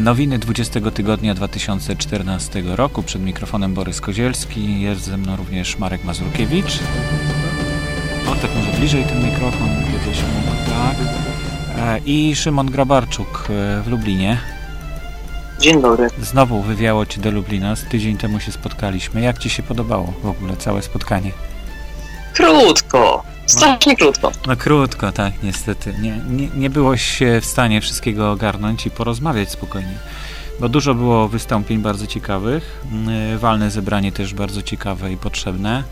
Nowiny 20 tygodnia 2014 roku. Przed mikrofonem Borys Kozielski. Jest ze mną również Marek Mazurkiewicz. O, tak może bliżej ten mikrofon, kiedyś mógł, tak. E, I Szymon Grabarczuk e, w Lublinie. Dzień dobry. Znowu wywiało Cię do Lublina. Z tydzień temu się spotkaliśmy. Jak Ci się podobało w ogóle całe spotkanie? Krótko. Strasznie krótko. No krótko, tak, niestety. Nie, nie, nie byłoś w stanie wszystkiego ogarnąć i porozmawiać spokojnie. Bo dużo było wystąpień bardzo ciekawych, yy, walne zebranie też bardzo ciekawe i potrzebne,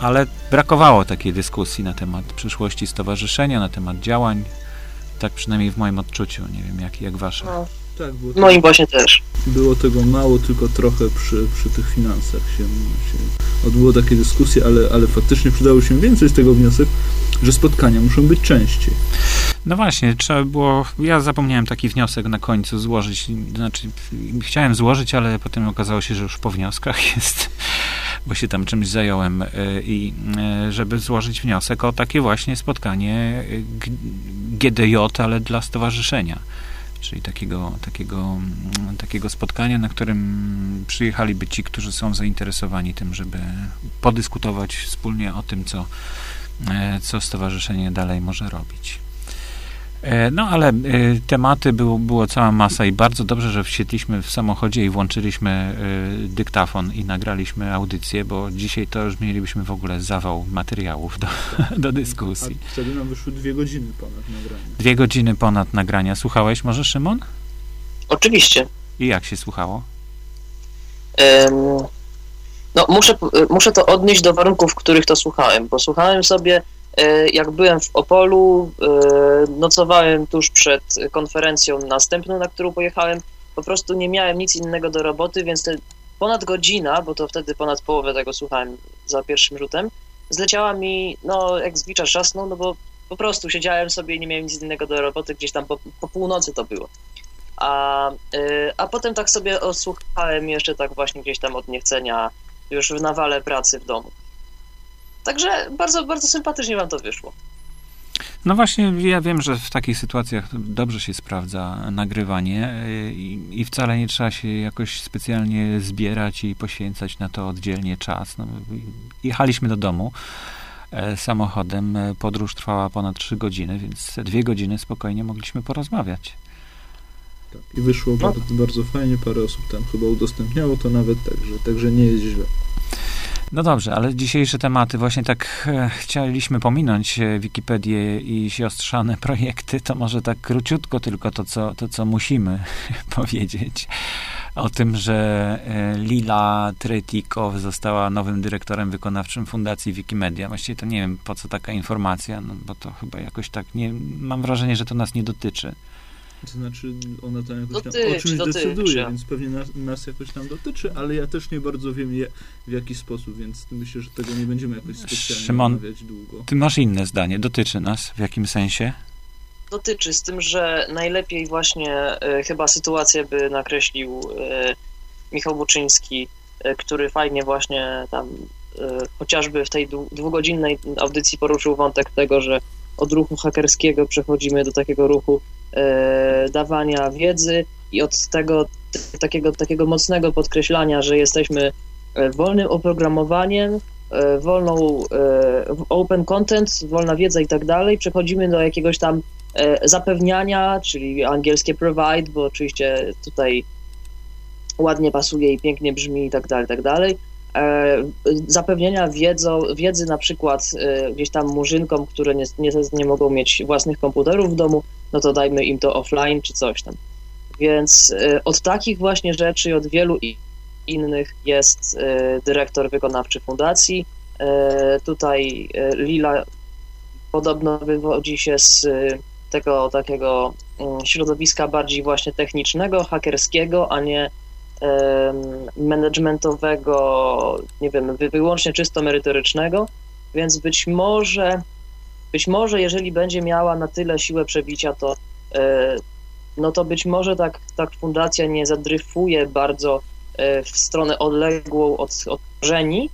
ale brakowało takiej dyskusji na temat przyszłości stowarzyszenia, na temat działań, tak przynajmniej w moim odczuciu, nie wiem jak, jak wasze. No, Tak, było, moim właśnie też. było tego mało, tylko trochę przy, przy tych finansach się, się odbyło takie dyskusje, ale, ale faktycznie przydało się więcej z tego wniosek, że spotkania muszą być częściej. No właśnie, trzeba było. Ja zapomniałem taki wniosek na końcu złożyć. Znaczy, chciałem złożyć, ale potem okazało się, że już po wnioskach jest, bo się tam czymś zająłem. y, I y, żeby złożyć wniosek o takie właśnie spotkanie G- GDJ, ale dla stowarzyszenia. Czyli takiego, takiego, mm, takiego spotkania, na którym przyjechaliby ci, którzy są zainteresowani tym, żeby podyskutować wspólnie o tym, co, e, co stowarzyszenie dalej może robić. E, No ale e, tematy było, było cała masa i bardzo dobrze, że wsiedliśmy w samochodzie i włączyliśmy e, dyktafon i nagraliśmy audycję, bo dzisiaj to już mielibyśmy w ogóle zawał materiałów do, do dyskusji. A wtedy nam wyszły dwie godziny ponad nagrania. Dwie godziny ponad nagrania. Słuchałeś może, Szymon? Oczywiście. I jak się słuchało? Em, no, muszę, muszę to odnieść do warunków, w których to słuchałem, bo słuchałem sobie, jak byłem w Opolu, e, nocowałem tuż przed konferencją następną, na którą pojechałem. Po prostu nie miałem nic innego do roboty, więc te ponad godzina, bo to wtedy ponad połowę tego słuchałem za pierwszym rzutem, zleciała mi, no, jak z bicza szasną, no bo po prostu siedziałem sobie i nie miałem nic innego do roboty, gdzieś tam po, po północy to było. A, y, a potem tak sobie osłuchałem jeszcze tak właśnie gdzieś tam od niechcenia już w nawale pracy w domu. Także bardzo, bardzo sympatycznie wam to wyszło. No właśnie, ja wiem, że w takich sytuacjach dobrze się sprawdza nagrywanie y, i, i wcale nie trzeba się jakoś specjalnie zbierać i poświęcać na to oddzielnie czas. No, jechaliśmy do domu e, samochodem, e, podróż trwała ponad 3 godziny, więc dwie godziny spokojnie mogliśmy porozmawiać. Tak. I wyszło No. bardzo, bardzo fajnie, parę osób tam chyba udostępniało to nawet, także, także nie jest źle. No dobrze, ale dzisiejsze tematy, właśnie tak e, chcieliśmy pominąć e, Wikipedię i siostrzane projekty, to może tak króciutko tylko to, co, to, co musimy powiedzieć o tym, że e, Lila Tretikow została nowym dyrektorem wykonawczym Fundacji Wikimedia. Właściwie to nie wiem, po co taka informacja, no bo to chyba jakoś tak, nie, mam wrażenie, że to nas nie dotyczy. To znaczy, ona tam jakoś tam Dotyczy, o czymś dotyczy. decyduje, więc pewnie nas, nas jakoś tam dotyczy, ale ja też nie bardzo wiem je, w jaki sposób, więc myślę, że tego nie będziemy jakoś specjalnie Szymon, omawiać długo. Ty masz inne zdanie, dotyczy nas w jakim sensie? Dotyczy z tym, że najlepiej właśnie e, chyba sytuację by nakreślił e, Michał Buczyński, e, który fajnie właśnie tam e, chociażby w tej dwu- dwugodzinnej audycji poruszył wątek tego, że od ruchu hakerskiego przechodzimy do takiego ruchu e, dawania wiedzy i od tego t- takiego, takiego mocnego podkreślania, że jesteśmy e, wolnym oprogramowaniem, e, wolną e, open content, wolna wiedza i tak dalej, przechodzimy do jakiegoś tam e, zapewniania, czyli angielskie provide, bo oczywiście tutaj ładnie pasuje i pięknie brzmi i tak dalej, tak dalej. E, Zapewnienia wiedzo, wiedzy na przykład e, gdzieś tam murzynkom, które nie, nie, nie mogą mieć własnych komputerów w domu, no to dajmy im to offline czy coś tam. Więc e, od takich właśnie rzeczy i od wielu innych jest dyrektor wykonawczy fundacji. Tutaj Lila podobno wywodzi się z tego takiego mm, środowiska bardziej właśnie technicznego, hakerskiego, a nie managementowego, nie wiem, wy- wyłącznie czysto merytorycznego, więc być może, być może jeżeli będzie miała na tyle siłę przebicia, to e, no to być może tak, tak fundacja nie zadryfuje bardzo e, w stronę odległą od, od korzeni,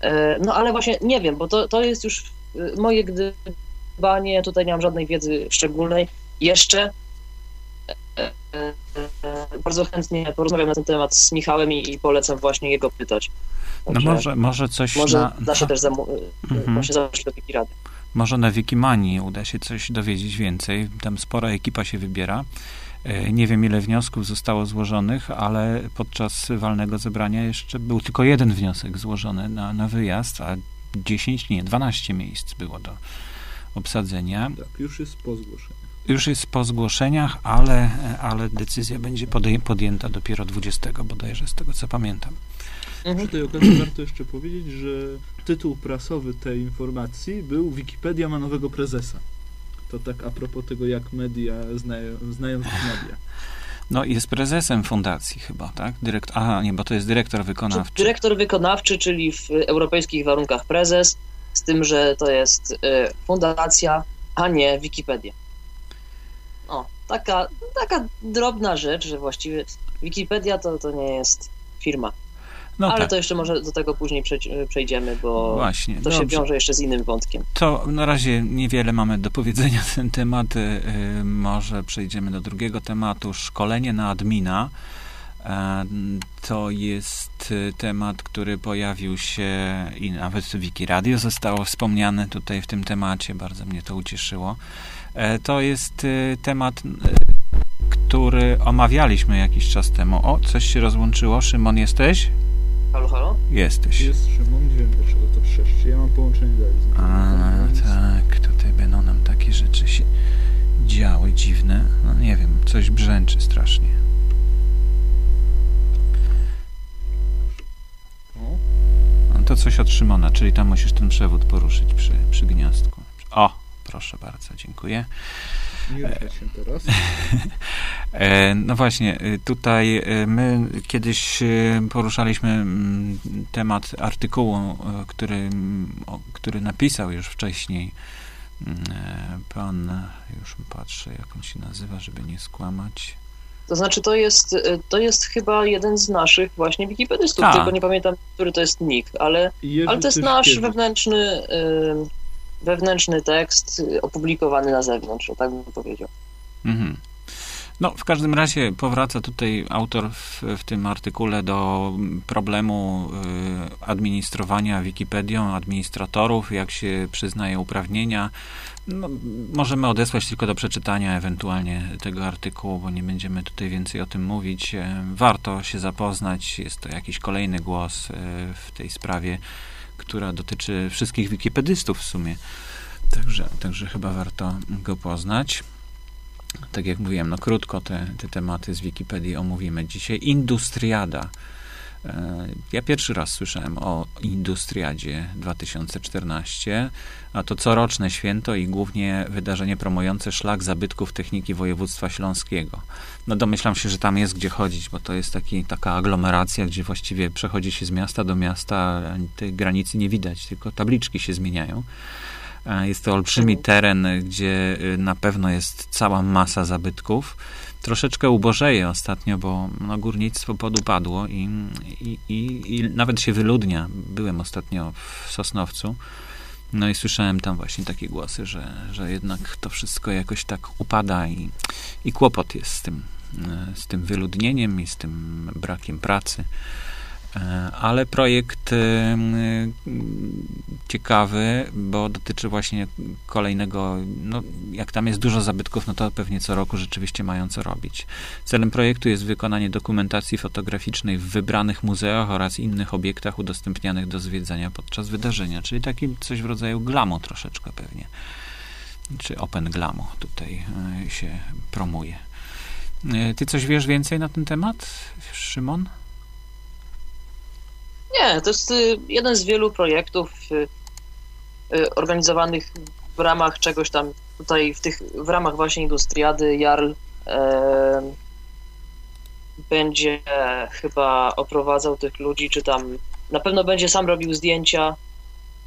E, no ale właśnie nie wiem, bo to, to jest już moje gdybanie, tutaj nie mam żadnej wiedzy szczególnej. Jeszcze, bardzo chętnie porozmawiam na ten temat z Michałem i, i polecam właśnie jego pytać. Także no może, może coś może na... da się też zamu- mhm. właśnie zaprosić do Wikirady. Może na Wikimanii uda się coś dowiedzieć więcej. Tam spora ekipa się wybiera. E, nie wiem, ile wniosków zostało złożonych, ale podczas walnego zebrania jeszcze był tylko jeden wniosek złożony na, na wyjazd, a 10, nie, 12 miejsc było do obsadzenia. Tak, już jest po zgłoszeniu. Już jest po zgłoszeniach, ale, ale decyzja będzie podjęta dopiero 20 bodajże, z tego co pamiętam. Mhm. Przy tej okazji warto jeszcze powiedzieć, że tytuł prasowy tej informacji był Wikipedia ma nowego prezesa. To tak a propos tego, jak media znają, znają media. No jest prezesem fundacji chyba, tak? Dyrekt Aha, nie, bo to jest dyrektor wykonawczy. Dyrektor wykonawczy, czyli w europejskich warunkach prezes, z tym, że to jest y, fundacja, a nie Wikipedia. O, taka, taka drobna rzecz, że właściwie Wikipedia to, to nie jest firma. No Ale tak. to jeszcze może do tego później przejdziemy, bo Właśnie, to dobrze. się wiąże jeszcze z innym wątkiem. To na razie niewiele mamy do powiedzenia na ten temat. Y, może przejdziemy do drugiego tematu. Szkolenie na admina. E, to jest y, temat, który pojawił się i nawet w Wiki Radio zostało wspomniane tutaj w tym temacie. Bardzo mnie to ucieszyło. E, to jest y, temat, który omawialiśmy jakiś czas temu. O, coś się rozłączyło. Szymon, jesteś? Halo, halo? Jesteś. Jest Szymon, nie wiem dlaczego to trzeszczy. Ja mam połączenie dalej. A, tak, tutaj będą nam takie rzeczy się działy dziwne. No nie wiem, coś brzęczy strasznie. No to coś od Szymona, czyli tam musisz ten przewód poruszyć przy, przy gniazdku. O, proszę bardzo, dziękuję. Nie się teraz. E, no właśnie, y, tutaj y, my kiedyś poruszaliśmy mm, temat artykułu, który, który napisał już wcześniej mm, e, pan, już patrzę jak on się nazywa, żeby nie skłamać. To znaczy to jest, to jest chyba jeden z naszych właśnie wikipedystów, tak. tylko nie pamiętam, który to jest nick, ale, ale to jest nasz wewnętrzny wewnętrzny tekst opublikowany na zewnątrz, tak bym powiedział. Mhm. No, w każdym razie powraca tutaj autor w, w tym artykule do problemu y, administrowania Wikipedią, administratorów, jak się przyznaje uprawnienia. No, możemy odesłać tylko do przeczytania ewentualnie tego artykułu, bo nie będziemy tutaj więcej o tym mówić. E, warto się zapoznać, jest to jakiś kolejny głos y, w tej sprawie która dotyczy wszystkich wikipedystów w sumie. Także, także chyba warto go poznać. Tak jak mówiłem, no krótko te, te tematy z Wikipedii omówimy dzisiaj. Industriada ja pierwszy raz słyszałem o Industriadzie 2014, a to coroczne święto i głównie wydarzenie promujące szlak zabytków techniki województwa śląskiego. No domyślam się, że tam jest gdzie chodzić, bo to jest taki, taka aglomeracja, gdzie właściwie przechodzi się z miasta do miasta, tej granicy nie widać, tylko tabliczki się zmieniają. E, jest to olbrzymi mhm. teren, gdzie y, na pewno jest cała masa zabytków troszeczkę ubożeje ostatnio, bo no, górnictwo podupadło i, i, i, i nawet się wyludnia. Byłem ostatnio w Sosnowcu. No i słyszałem tam właśnie takie głosy, że, że jednak to wszystko jakoś tak upada i, i kłopot jest z tym, z tym wyludnieniem i z tym brakiem pracy. E, ale projekt e, ciekawy, bo dotyczy właśnie kolejnego, no jak tam jest dużo zabytków, no to pewnie co roku rzeczywiście mają co robić. Celem projektu jest wykonanie dokumentacji fotograficznej w wybranych muzeach oraz innych obiektach udostępnianych do zwiedzania podczas wydarzenia, czyli taki coś w rodzaju glamu troszeczkę pewnie, czy open glamu tutaj e, się promuje. Ty coś wiesz więcej na ten temat, Szymon? Nie, to jest y, jeden z wielu projektów y, y, organizowanych w ramach czegoś tam tutaj, w, tych, w ramach właśnie Industriady Jarl e, będzie chyba oprowadzał tych ludzi, czy tam na pewno będzie sam robił zdjęcia,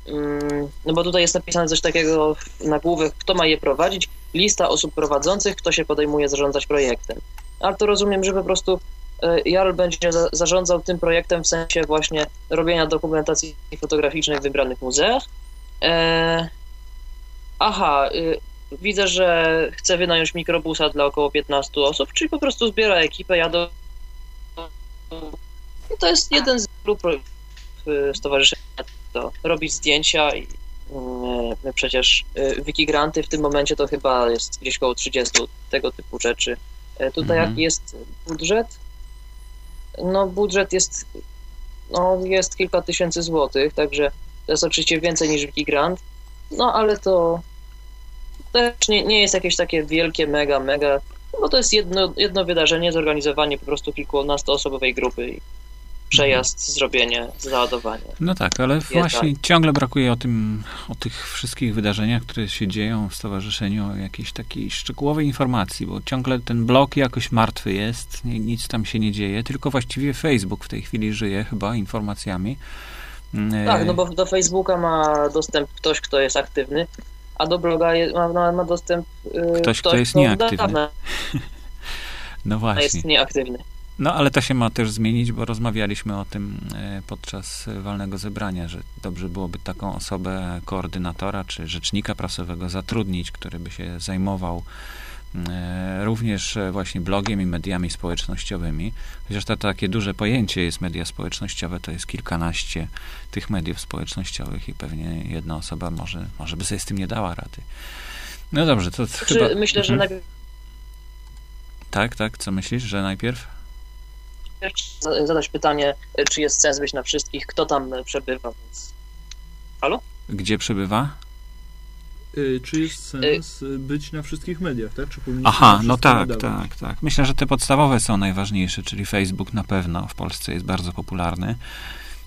mm, no bo tutaj jest napisane coś takiego na główek, kto ma je prowadzić, lista osób prowadzących, kto się podejmuje zarządzać projektem. Ale to rozumiem, że po prostu Jarl będzie za, zarządzał tym projektem w sensie właśnie robienia dokumentacji fotograficznej w wybranych muzeach. E, aha, y, widzę, że chce wynająć mikrobusa dla około 15 osób, czyli po prostu zbiera ekipę, jadą. I to jest jeden z grup y, stowarzyszenia, to robić zdjęcia i my przecież y, Wikigranty w tym momencie to chyba jest gdzieś około 30 tego typu rzeczy. E, tutaj Mhm. jaki jest budżet? No budżet jest no, jest kilka tysięcy złotych, także to jest oczywiście więcej niż Wikigrant, no ale to też nie, nie jest jakieś takie wielkie, mega, mega, bo to jest jedno, jedno wydarzenie, zorganizowanie po prostu kilkunastoosobowej grupy przejazd, zrobienie, załadowanie. No tak, ale tak. właśnie ciągle brakuje o tym, o tych wszystkich wydarzeniach, które się dzieją w stowarzyszeniu, jakiejś takiej szczegółowej informacji, bo ciągle ten blog jakoś martwy jest, nic tam się nie dzieje, tylko właściwie Facebook w tej chwili żyje chyba informacjami. E, Tak, no bo do Facebooka ma dostęp ktoś, kto jest aktywny, a do bloga je, ma, ma, dostęp yy, Ktoś, kto jest nieaktywny. dawna No właśnie. jest nieaktywny. No ale to się ma też zmienić, bo rozmawialiśmy o tym e, podczas walnego zebrania, że dobrze byłoby taką osobę koordynatora czy rzecznika prasowego zatrudnić, który by się zajmował e, również e, właśnie blogiem i mediami społecznościowymi. Chociaż to takie duże pojęcie jest media społecznościowe, to jest kilkanaście tych mediów społecznościowych i pewnie jedna osoba może, może by sobie z tym nie dała rady. No dobrze, to Czy chyba... myślę, że Mhm. najpierw Tak, tak, co myślisz, że najpierw? Za- zadać pytanie, y, czy jest sens być na wszystkich, kto tam y, przebywa, więc Gdzie przebywa? Y, Czy jest sens y, być na wszystkich mediach, tak? Aha, no tak, wydawać? tak, tak. Myślę, że te podstawowe są najważniejsze, czyli Facebook na pewno w Polsce jest bardzo popularny.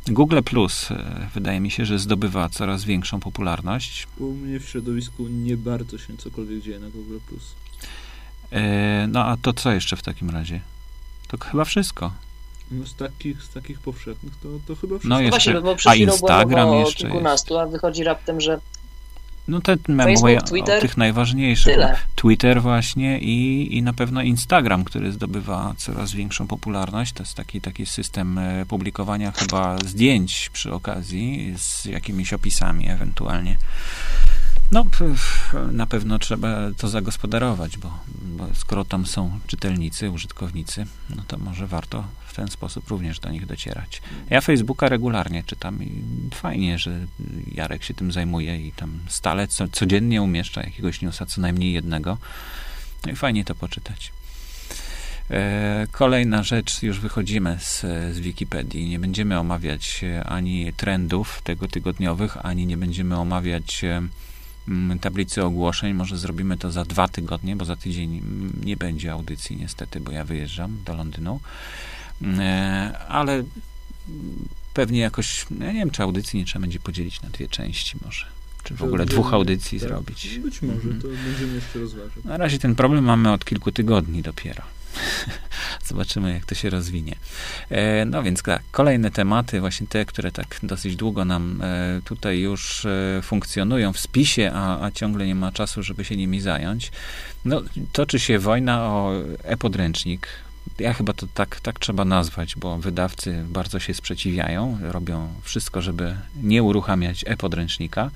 Google Plus wydaje mi się, że zdobywa coraz większą popularność. U mnie w środowisku nie bardzo się cokolwiek dzieje na Google+. E, No a to co jeszcze w takim razie? To chyba wszystko. No z takich, z takich powszechnych to, to chyba wszystko. No no jeszcze, właśnie, bo a przed była Instagram o jeszcze jest. kilkunastu, a wychodzi raptem, że No te o Twitter? tych najważniejszych. tyle. Twitter właśnie i, i na pewno Instagram, który zdobywa coraz większą popularność. To jest taki, taki system e, publikowania chyba zdjęć przy okazji z jakimiś opisami ewentualnie. No, na pewno trzeba to zagospodarować, bo, bo skoro tam są czytelnicy, użytkownicy, no to może warto w ten sposób również do nich docierać. Ja Facebooka regularnie czytam i fajnie, że Jarek się tym zajmuje i tam stale, co, codziennie umieszcza jakiegoś newsa, co najmniej jednego. No i fajnie to poczytać. E, Kolejna rzecz, już wychodzimy z, z Wikipedii. Nie będziemy omawiać e, ani trendów tego tygodniowych, ani nie będziemy omawiać e, tablicy ogłoszeń. Może zrobimy to za dwa tygodnie, bo za tydzień mm, nie będzie audycji niestety, bo ja wyjeżdżam do Londynu. E, Ale mm, pewnie jakoś, ja nie wiem, czy audycji nie trzeba będzie podzielić na dwie części może. Czy w ogóle dwóch audycji tak. zrobić. Być może, Mhm. to będziemy jeszcze rozważać. Na razie ten problem mamy od kilku tygodni dopiero. Zobaczymy, jak to się rozwinie. E, no więc tak, kolejne tematy, właśnie te, które tak dosyć długo nam e, tutaj już e, funkcjonują w spisie, a, a ciągle nie ma czasu, żeby się nimi zająć. No, toczy się wojna o e-podręcznik. Ja chyba to tak, tak trzeba nazwać, bo wydawcy bardzo się sprzeciwiają, robią wszystko, żeby nie uruchamiać e-podręcznika,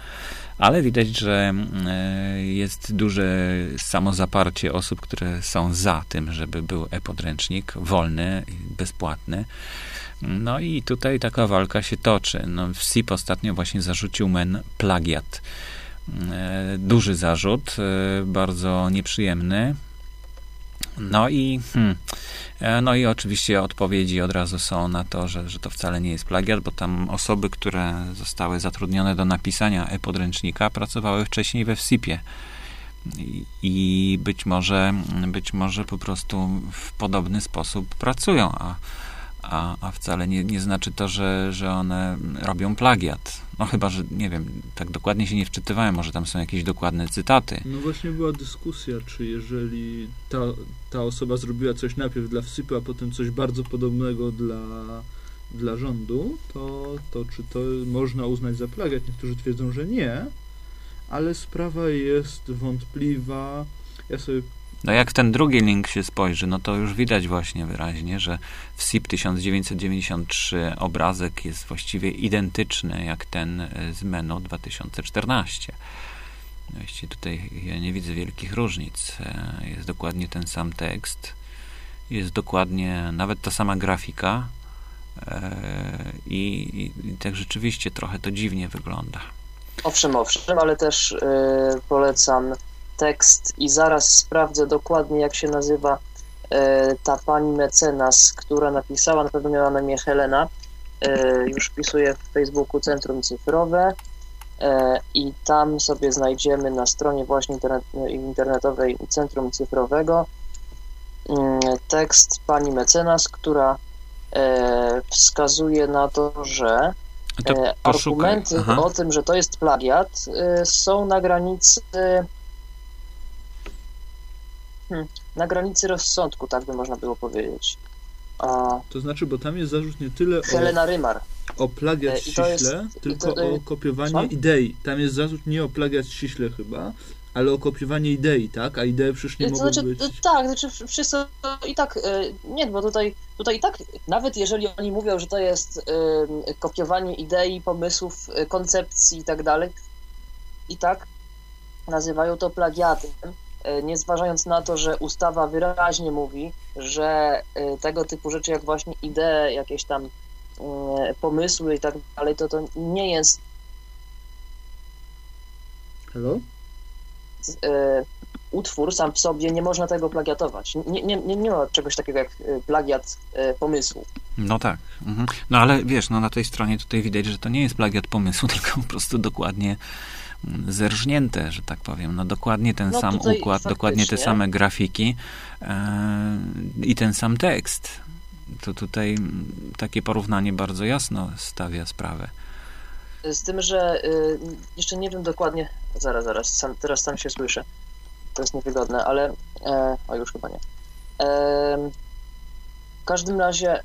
ale widać, że e, jest duże samozaparcie osób, które są za tym, żeby był e-podręcznik wolny, bezpłatny. No i tutaj taka walka się toczy. No, SIP ostatnio właśnie zarzucił MEN plagiat. E, Duży zarzut, e, bardzo nieprzyjemny. No i, hmm, e, no i oczywiście odpowiedzi od razu są na to, że, że to wcale nie jest plagiat, bo tam osoby, które zostały zatrudnione do napisania e-podręcznika, pracowały wcześniej we WSIP-ie. I, I być może, być może po prostu w podobny sposób pracują, a, a, a wcale nie, nie znaczy to, że, że one robią plagiat. No chyba, że nie wiem, tak dokładnie się nie wczytywałem, może tam są jakieś dokładne cytaty. No właśnie była dyskusja, czy jeżeli ta, ta osoba zrobiła coś najpierw dla wsypu, a potem coś bardzo podobnego dla, dla rządu, to, to czy to można uznać za plagiat? Niektórzy twierdzą, że nie, ale sprawa jest wątpliwa. Ja sobie No jak w ten drugi link się spojrzy, no to już widać właśnie wyraźnie, że w SIP 1993 obrazek jest właściwie identyczny jak ten y, z menu 2014. Właściwie tutaj ja nie widzę wielkich różnic. E, jest dokładnie ten sam tekst, jest dokładnie nawet ta sama grafika e, i, i tak rzeczywiście trochę to dziwnie wygląda. Owszem, owszem, ale też yy, polecam tekst i zaraz sprawdzę dokładnie, jak się nazywa yy, ta pani mecenas, która napisała, na pewno miała na imię Helena, yy, już wpisuję w Facebooku Centrum Cyfrowe i tam sobie znajdziemy na stronie właśnie internet, internetowej Centrum Cyfrowego tekst pani mecenas, która wskazuje na to, że E, argumenty Aha. o tym, że to jest plagiat, e, są na granicy hmm, na granicy rozsądku, tak by można było powiedzieć. A... To znaczy, bo tam jest zarzut nie tyle Helena o, Rymar. o plagiat e, ściśle, jest, tylko to, o kopiowanie idei. Tam jest zarzut nie o plagiat ściśle chyba, ale o kopiowanie idei, tak? A idee przecież nie to mogą znaczy, być... Tak, znaczy wszyscy i tak, nie, bo tutaj, tutaj i tak, nawet jeżeli oni mówią, że to jest kopiowanie idei, pomysłów, koncepcji i tak dalej, i tak nazywają to plagiatem, nie zważając na to, że ustawa wyraźnie mówi, że y, tego typu rzeczy jak właśnie idee, jakieś tam pomysły i tak dalej, to to nie jest Hello? E, utwór sam w sobie, nie można tego plagiatować. Nie, nie, nie, nie ma czegoś takiego jak e, plagiat e, pomysłu. No tak. Mhm. No ale wiesz, no na tej stronie tutaj widać, że to nie jest plagiat pomysłu, tylko po prostu dokładnie zerżnięte, że tak powiem. No dokładnie ten no sam układ, faktycznie. dokładnie te same grafiki e, i ten sam tekst. To tutaj takie porównanie bardzo jasno stawia sprawę. Z tym, że y, jeszcze nie wiem dokładnie, zaraz, zaraz, sam, teraz sam się słyszę. To jest niewygodne, ale. E, o, już chyba nie. E, w każdym razie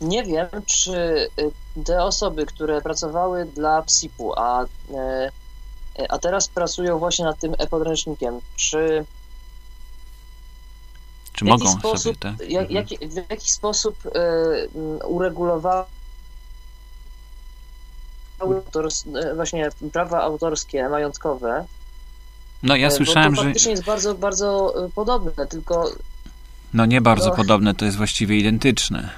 nie wiem, czy y, te osoby, które pracowały dla PSIP-u, a, e, a teraz pracują właśnie nad tym e-podręcznikiem, czy. Czy mogą sposób, sobie, tak? Jak, jak, w jaki sposób y, uregulowały autors, e, właśnie prawa autorskie, majątkowe. No ja e, słyszałem, że... faktycznie jest bardzo, bardzo e, podobne, tylko... No nie bardzo no... podobne, to jest właściwie identyczne.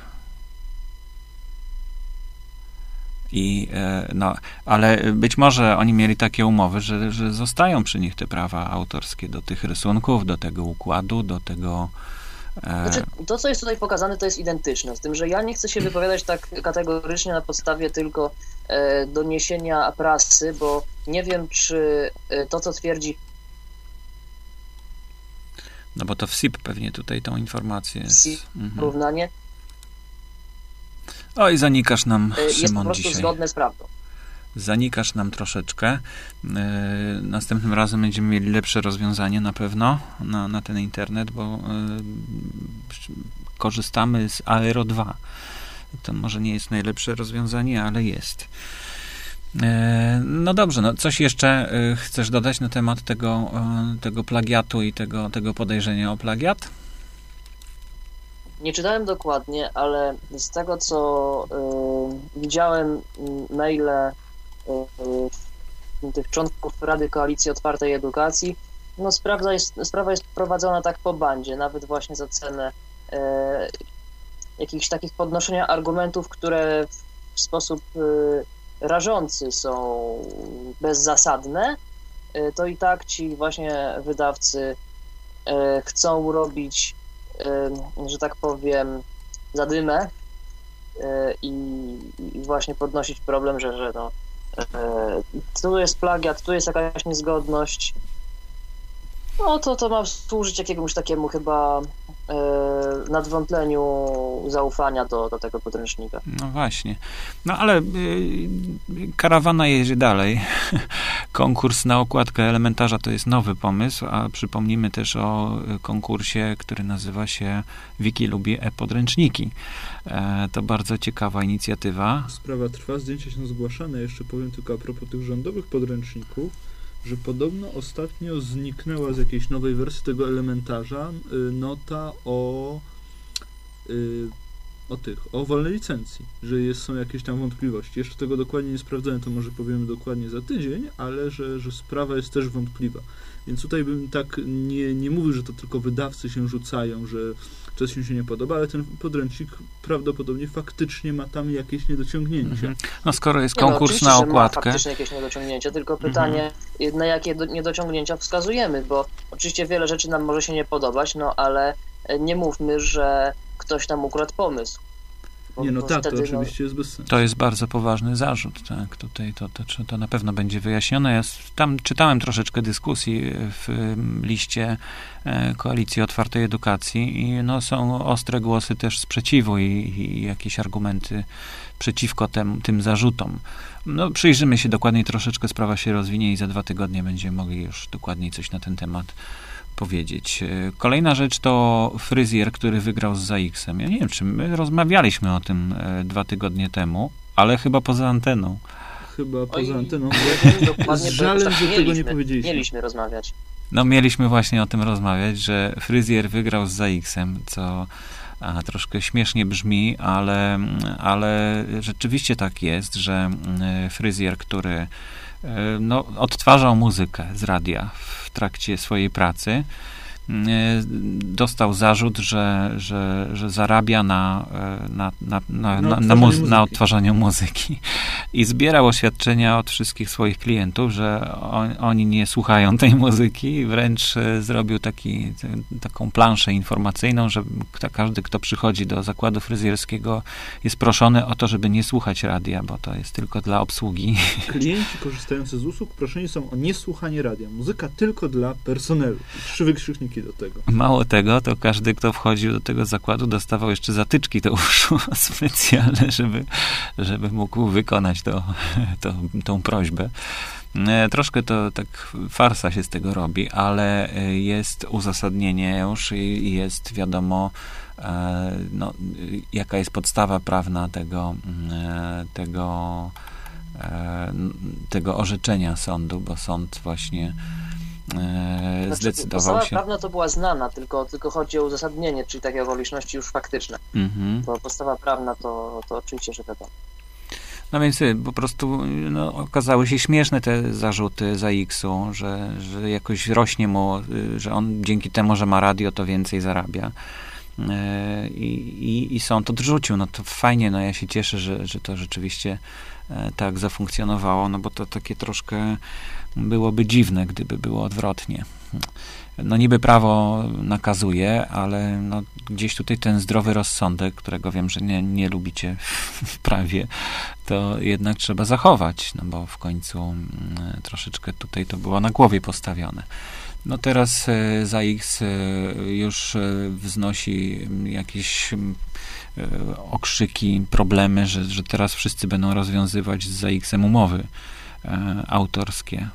I, no, ale być może oni mieli takie umowy, że, że zostają przy nich te prawa autorskie do tych rysunków, do tego układu, do tego znaczy, to, co jest tutaj pokazane, to jest identyczne, z tym, że ja nie chcę się wypowiadać tak kategorycznie na podstawie tylko e, doniesienia prasy, bo nie wiem, czy e, to, co twierdzi no bo to w SIP pewnie tutaj tą informację jest. SIP, mhm. porównanie. Oj, zanikasz nam, Jest Szymon, po prostu dzisiaj. zgodne z prawdą zanikasz nam troszeczkę. E, następnym razem będziemy mieli lepsze rozwiązanie na pewno na, na ten internet, bo e, korzystamy z Aero 2. To może nie jest najlepsze rozwiązanie, ale jest. No dobrze, no coś jeszcze chcesz dodać na temat tego, tego plagiatu i tego, tego podejrzenia o plagiat? Nie czytałem dokładnie, ale z tego co y, widziałem maile Y, tych członków Rady Koalicji Otwartej Edukacji, no sprawa jest, sprawa jest prowadzona tak po bandzie, nawet właśnie za cenę e, jakichś takich podnoszenia argumentów, które w sposób e, rażący są bezzasadne, e, to i tak ci właśnie wydawcy chcą robić, że tak powiem, zadymę e, i, właśnie podnosić problem, że, że no, E, tu jest plagiat, tu jest jakaś niezgodność. No to to ma służyć jakiemuś takiemu chyba nadwątleniu zaufania do, do tego podręcznika. No właśnie. No ale y, karawana jedzie dalej. Konkurs na okładkę elementarza to jest nowy pomysł, a przypomnimy też o konkursie, który nazywa się Wiki lubi e-podręczniki. E, to bardzo ciekawa inicjatywa. Sprawa trwa, zdjęcia są zgłaszane. Jeszcze powiem tylko a propos tych rządowych podręczników że podobno ostatnio zniknęła z jakiejś nowej wersji tego elementarza y, nota o y, o tych, o wolnej licencji, że jest, są jakieś tam wątpliwości. Jeszcze tego dokładnie nie sprawdzałem, to może powiemy dokładnie za tydzień, ale że, że sprawa jest też wątpliwa. Więc tutaj bym tak nie, nie mówił, że to tylko wydawcy się rzucają, że coś im się nie podoba, ale ten podręcznik prawdopodobnie faktycznie ma tam jakieś niedociągnięcia. Mhm. No skoro jest no, konkurs oczywiście, na że ma okładkę, faktycznie jakieś niedociągnięcia, tylko pytanie, na jakie do, niedociągnięcia wskazujemy, bo oczywiście wiele rzeczy nam może się nie podobać, no ale nie mówmy, że ktoś tam ukradł pomysł. Bo- Nie, no tak, to no, oczywiście jest bez sensu. To jest bardzo poważny zarzut, tak. Tutaj to, to, to na pewno będzie wyjaśnione. Ja tam czytałem troszeczkę dyskusji w em, liście e, Koalicji Otwartej Edukacji i no, są ostre głosy też sprzeciwu i, i jakieś argumenty przeciwko tem, tym zarzutom. No, przyjrzymy się dokładniej, troszeczkę sprawa się rozwinie i za dwa tygodnie będziemy mogli już dokładniej coś na ten temat powiedzieć. E, Kolejna rzecz to fryzjer, który wygrał z ZAX-em. Ja nie wiem, czy my rozmawialiśmy o tym e, dwa tygodnie temu, ale chyba poza anteną. Chyba poza Oj. anteną. wiem dokładnie, Z żalem, że tego nie powiedzieliśmy. Mieliśmy rozmawiać. No, mieliśmy właśnie o tym rozmawiać, że fryzjer wygrał z ZAX-em, co a, troszkę śmiesznie brzmi, ale, ale rzeczywiście tak jest, że mm, fryzjer, który e, no, odtwarzał muzykę z radia w trakcie swojej pracy, e, dostał zarzut, że, że, że zarabia na, e, na, na, na, Na na, na, odtwarzaniu muzy- muzyki. na odtwarzaniu muzyki. I zbierał oświadczenia od wszystkich swoich klientów, że on, oni nie słuchają tej muzyki. Wręcz e, zrobił taki, taką planszę informacyjną, że każdy, kto przychodzi do zakładu fryzjerskiego, jest proszony o to, żeby nie słuchać radia, bo to jest tylko dla obsługi. Klienci korzystający z usług proszeni są o niesłuchanie radia. Muzyka tylko dla personelu. Trzy wykrzykniki do tego. Mało tego, to każdy, kto wchodził do tego zakładu, dostawał jeszcze zatyczki do uszu specjalne, żeby, żeby mógł wykonać to, to, tą prośbę. E, Troszkę to tak farsa się z tego robi, ale e, jest uzasadnienie już i jest wiadomo, e, no, jaka jest podstawa prawna tego, mm, tego, tego orzeczenia sądu, bo sąd właśnie Znaczy, zdecydował podstawa się. prawna to była znana, tylko, tylko chodzi o uzasadnienie, czyli takie okoliczności już faktyczne. Mhm. Bo podstawa prawna to, to oczywiście, że wiadomo. No więc y, po prostu no, okazały się śmieszne te zarzuty za X-u, że, że jakoś rośnie mu, y, że on dzięki temu, że ma radio, to więcej zarabia. Y, I, i, i sąd odrzucił. No to fajnie, no ja się cieszę, że, że to rzeczywiście e, tak zafunkcjonowało, no bo to takie troszkę byłoby dziwne, gdyby było odwrotnie. No niby prawo nakazuje, ale no, gdzieś tutaj ten zdrowy rozsądek, którego wiem, że nie, nie lubicie w prawie, to jednak trzeba zachować, no bo w końcu mm, troszeczkę tutaj to było na głowie postawione. No teraz e, ZAX e, już e, wznosi mm, jakieś mm, okrzyki, problemy, że, że teraz wszyscy będą rozwiązywać z ZAX-em umowy autorskie.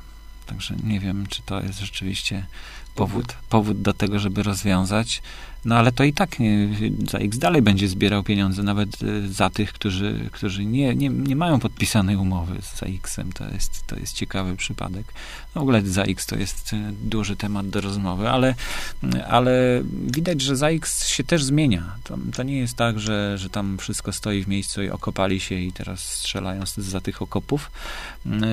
Także nie wiem, czy to jest rzeczywiście powód, powód do tego, żeby rozwiązać. No ale to i tak nie, za X dalej będzie zbierał pieniądze, nawet e, za tych, którzy, którzy nie, nie, nie mają podpisanej umowy z ZAX-em. To jest, to jest ciekawy przypadek. No, w ogóle ZAX to jest e, duży temat do rozmowy, ale, ale widać, że ZAX się też zmienia. To, to nie jest tak, że, że tam wszystko stoi w miejscu i okopali się i teraz strzelają za tych okopów.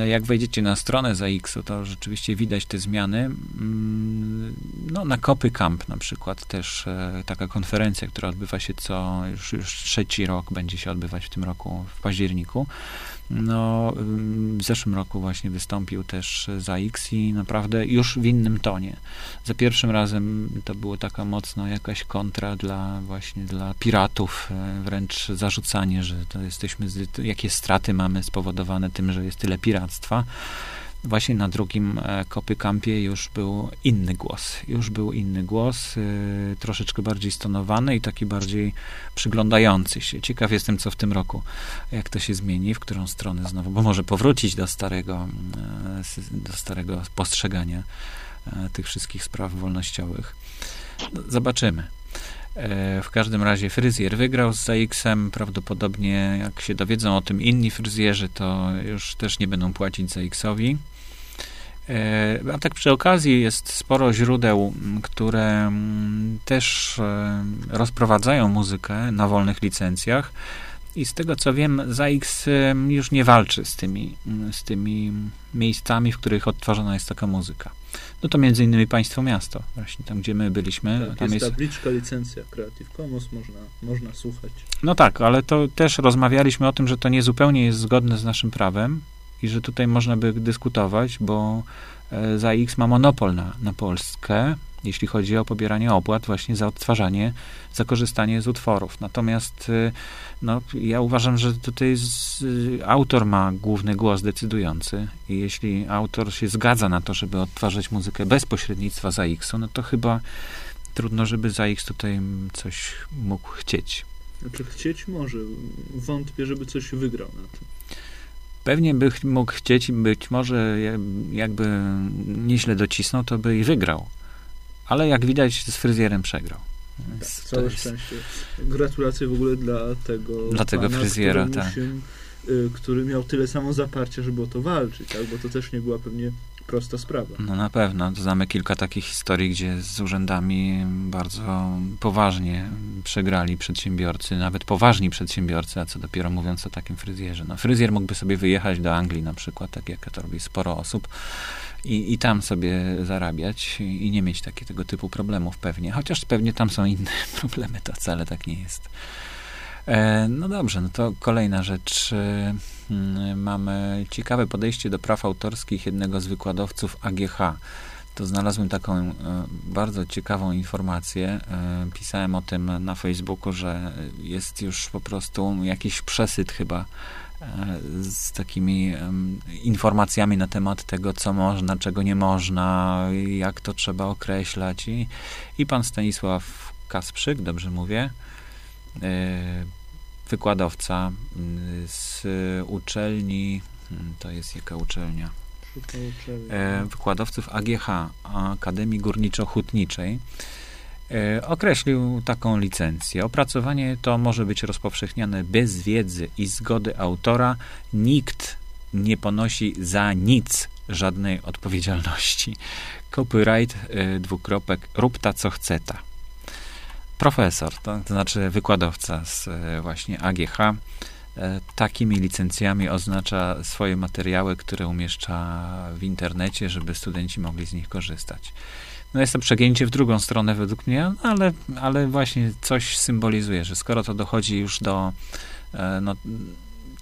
Jak wejdziecie na stronę ZAX-u, to rzeczywiście widać te zmiany. No, na Kopy Camp na przykład też e, taka konferencja, która odbywa się co już, już trzeci rok, będzie się odbywać w tym roku w październiku. No, w zeszłym roku właśnie wystąpił też ZAX i naprawdę już w innym tonie. Za pierwszym razem to było taka mocno jakaś kontra dla właśnie dla piratów, e, wręcz zarzucanie, że to jesteśmy, jakie straty mamy spowodowane tym, że jest tyle piractwa. Właśnie na drugim e, Kopy Campie już był inny głos. Już był inny głos, y, troszeczkę bardziej stonowany i taki bardziej przyglądający się. Ciekaw jestem, co w tym roku, jak to się zmieni, w którą stronę znowu, bo może powrócić do starego, e, do starego postrzegania e, tych wszystkich spraw wolnościowych. No, Zobaczymy. E, W każdym razie fryzjer wygrał z ZAX-em. Prawdopodobnie, jak się dowiedzą o tym inni fryzjerzy, to już też nie będą płacić ZAX-owi. E, a tak przy okazji jest sporo źródeł, które też e, rozprowadzają muzykę na wolnych licencjach. I z tego co wiem, ZAX już nie walczy z tymi, z tymi miejscami, w których odtwarzana jest taka muzyka. No to między innymi Państwo Miasto, właśnie tam, gdzie my byliśmy. Tak, tam jest, jest tabliczka, licencja Creative Commons, można, można słuchać. No tak, ale to też rozmawialiśmy o tym, że to nie zupełnie jest zgodne z naszym prawem i że tutaj można by dyskutować, bo e, ZAX ma monopol na, na Polskę, jeśli chodzi o pobieranie opłat właśnie za odtwarzanie, za korzystanie z utworów. Natomiast y, no, ja uważam, że tutaj z, y, autor ma główny głos decydujący i jeśli autor się zgadza na to, żeby odtwarzać muzykę bez pośrednictwa ZAX-u, no to chyba trudno, żeby ZAX tutaj coś mógł chcieć. Znaczy chcieć może. Wątpię, żeby coś wygrał na tym. Pewnie by mógł chcieć i być może jakby nieźle docisnął, to by i wygrał ale jak widać z fryzjerem przegrał. Tak, całe jest... szczęście. Gratulacje w ogóle dla tego Dla tego pana, fryzjera, tak. Się, y, który miał tyle samo zaparcia, żeby o to walczyć, tak? bo to też nie była pewnie prosta sprawa. No na pewno. Znamy kilka takich historii, gdzie z urzędami bardzo poważnie przegrali przedsiębiorcy, nawet poważni przedsiębiorcy, a co dopiero mówiąc o takim fryzjerze. No fryzjer mógłby sobie wyjechać do Anglii na przykład, tak jak to robi sporo osób, i, i tam sobie zarabiać i nie mieć takiego typu problemów pewnie. Chociaż pewnie tam są inne problemy, to wcale tak nie jest. E, no dobrze, no to kolejna rzecz. E, mm, mamy ciekawe podejście do praw autorskich jednego z wykładowców AGH. To znalazłem taką e, bardzo ciekawą informację. Pisałem o tym na Facebooku, że jest już po prostu jakiś przesyt chyba z takimi informacjami na temat tego, co można, czego nie można, jak to trzeba określać. I, i pan Stanisław Kasprzyk, dobrze mówię, wykładowca z uczelni, hmm, to jest jaka uczelnia? E, wykładowców AGH, Akademii Górniczo-Hutniczej. E, określił taką licencję. Opracowanie to może być rozpowszechniane bez wiedzy i zgody autora. Nikt nie ponosi za nic żadnej odpowiedzialności. Copyright, dwukropek, rób ta co chce ta. Profesor, to, znaczy wykładowca z e, właśnie AGH, takimi licencjami oznacza swoje materiały, które umieszcza w internecie, żeby studenci mogli z nich korzystać. No jest to przegięcie w drugą stronę według mnie, ale, ale właśnie coś symbolizuje, że skoro to dochodzi już do e, no,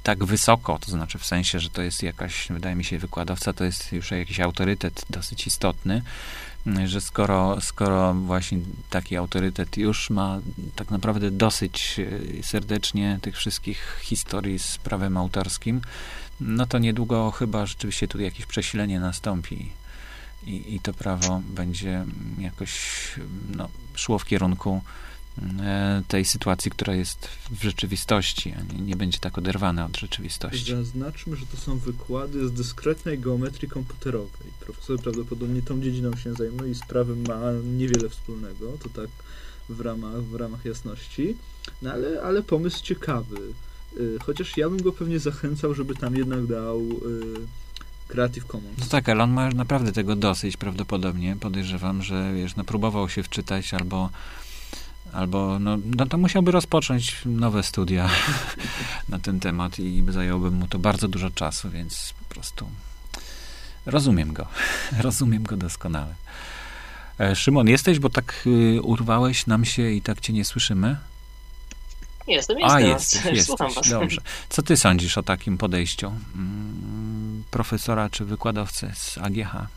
tak wysoko, to znaczy w sensie, że to jest jakaś, wydaje mi się, wykładowca, to jest już jakiś autorytet dosyć istotny, że skoro, skoro właśnie taki autorytet już ma tak naprawdę dosyć e, serdecznie tych wszystkich historii z prawem autorskim, no to niedługo chyba rzeczywiście tu jakieś przesilenie nastąpi i, i to prawo będzie jakoś no, szło w kierunku tej sytuacji, która jest w rzeczywistości, a nie, nie, będzie tak oderwane od rzeczywistości. Zaznaczmy, że to są wykłady z dyskretnej geometrii komputerowej. Profesor prawdopodobnie tą dziedziną się zajmuje i z prawem ma niewiele wspólnego, to tak w ramach, w ramach jasności, no ale, ale pomysł ciekawy. Y, chociaż ja bym go pewnie zachęcał, żeby tam jednak dał y, Creative Commons. No tak, ale on ma naprawdę tego dosyć prawdopodobnie. Podejrzewam, że wiesz, no próbował się wczytać albo albo no, no to musiałby rozpocząć nowe studia na ten temat i zajęłoby mu to bardzo dużo czasu, więc po prostu rozumiem go. rozumiem go doskonale. E, Szymon, jesteś, bo tak y, urwałeś nam się i tak cię nie słyszymy? Jestem, jestem. A, jesteś, jesteś. Dobrze. Co ty sądzisz o takim podejściu? Mm, profesora czy wykładowcę z AGH?